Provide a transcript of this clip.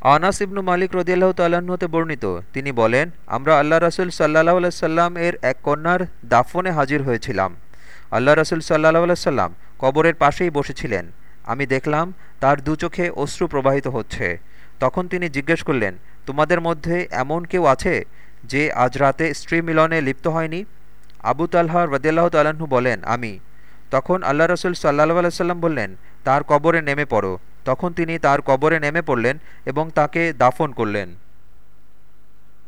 আনাস ইবনু মালিক রদিয়াল্লাহ তাল্লাহ্ন হতে বর্ণিত, তিনি বলেন, আমরা আল্লাহ রসুল সাল্লাহ সাল্লাম এর এক কন্যার দাফনে হাজির হয়েছিলাম। আল্লাহ রসুল সাল্লাহ সাল্লাম কবরের পাশেই বসেছিলেন। আমি দেখলাম তার দু চোখে অশ্রু প্রবাহিত হচ্ছে। তখন তিনি জিজ্ঞেস করলেন, তোমাদের মধ্যে এমন কেউ আছে যে আজ রাতে স্ত্রী মিলনে লিপ্ত হয়নি? আবু তাল্হা রদিয়াল্লাহ তাল্লাহ্ন বলেন, আমি। তখন আল্লাহ রসুল সাল্লাহ সাল্লাম বললেন, তার কবরে নেমে পড়ো। তখন তিনি তার কবরে নেমে পড়লেন এবং তাকে দাফন করলেন।